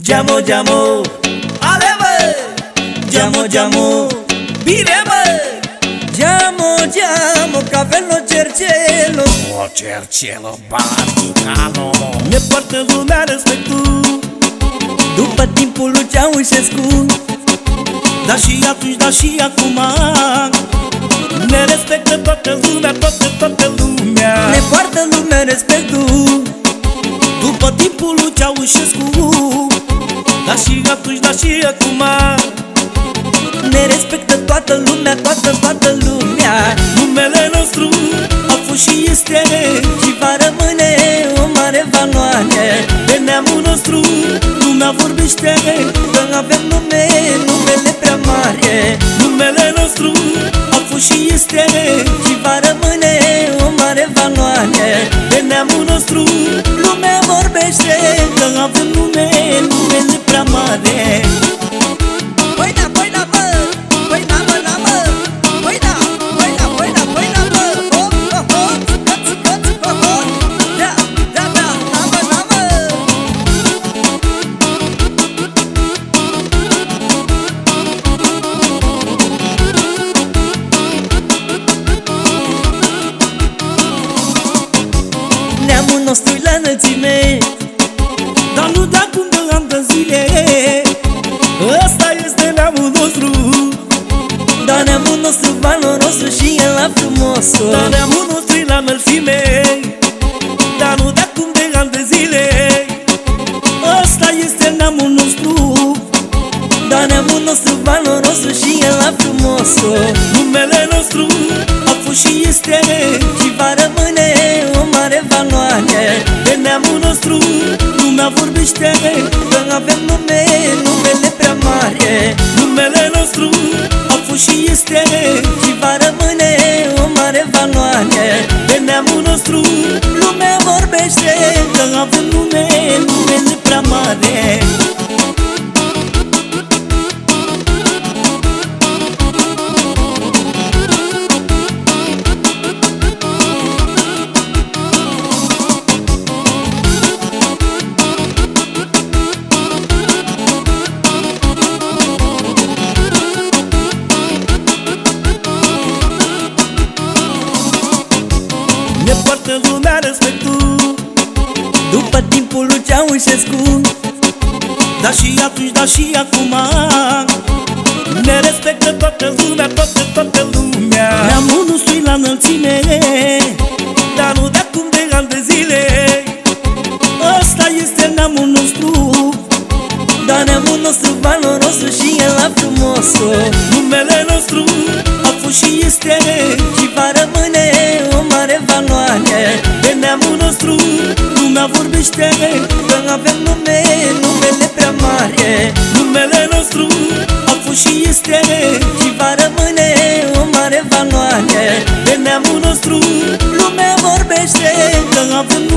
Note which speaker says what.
Speaker 1: Geamo, geamo, ale bă Geamo, geamo, bine bă
Speaker 2: Geamo, geamo, cavello cercelo.
Speaker 1: O cercelo Vaticano Ne poartă lumea respectul.
Speaker 2: După timpul lui Ceaușescu.
Speaker 1: Dar și atunci, dar și acum. Ne respectă toată lumea, toată, toată lumea.
Speaker 2: Ne poartă lumea respectul.
Speaker 1: După timpul lui Ceaușescu. Dar și atunci, dar și acum.
Speaker 2: Ne respectă toată lumea, toată, toată lumea.
Speaker 1: Numele nostru a fost și este
Speaker 2: Și va rămâne o mare valoare.
Speaker 1: De neamul nostru lumea vorbește
Speaker 2: Că avem nume, numele prea mare.
Speaker 1: Numele nostru a fost și este
Speaker 2: Și va rămâne
Speaker 1: numele este neamul nostru
Speaker 2: Dar neamul nostru valorosul și el la frumosul.
Speaker 1: Dar neamul nostru e la înălțime Dar nu de acum de ani de zile. Ăsta este neamul nostru.
Speaker 2: Dar neamul nostru valorosul și el la frumosul.
Speaker 1: Numele nostru a fost și este
Speaker 2: Și va rămâne o mare valoare.
Speaker 1: De neamul nostru lumea vorbește
Speaker 2: Că avem
Speaker 1: fost lumea respectul.
Speaker 2: După timpul lui Ceaușescu
Speaker 1: Dar și atunci, dar și acum. Ne respectă toată lumea, toată, toată lumea. Neamul nostru la înălțime Dar nu de acum de ani de zile. Ăsta este neamul nostru
Speaker 2: Dar neamul nostru valorosul și el la frumosul
Speaker 1: Numele nostru a fost și este
Speaker 2: Și va rămâne. o mare valoare
Speaker 1: De neamul nostru. Lumea vorbește
Speaker 2: Că avem nume, numele prea mare.
Speaker 1: Numele nostru a fost și este
Speaker 2: Și va rămâne o mare valoare.
Speaker 1: De neamul nostru
Speaker 2: Lumea vorbește
Speaker 1: Că avem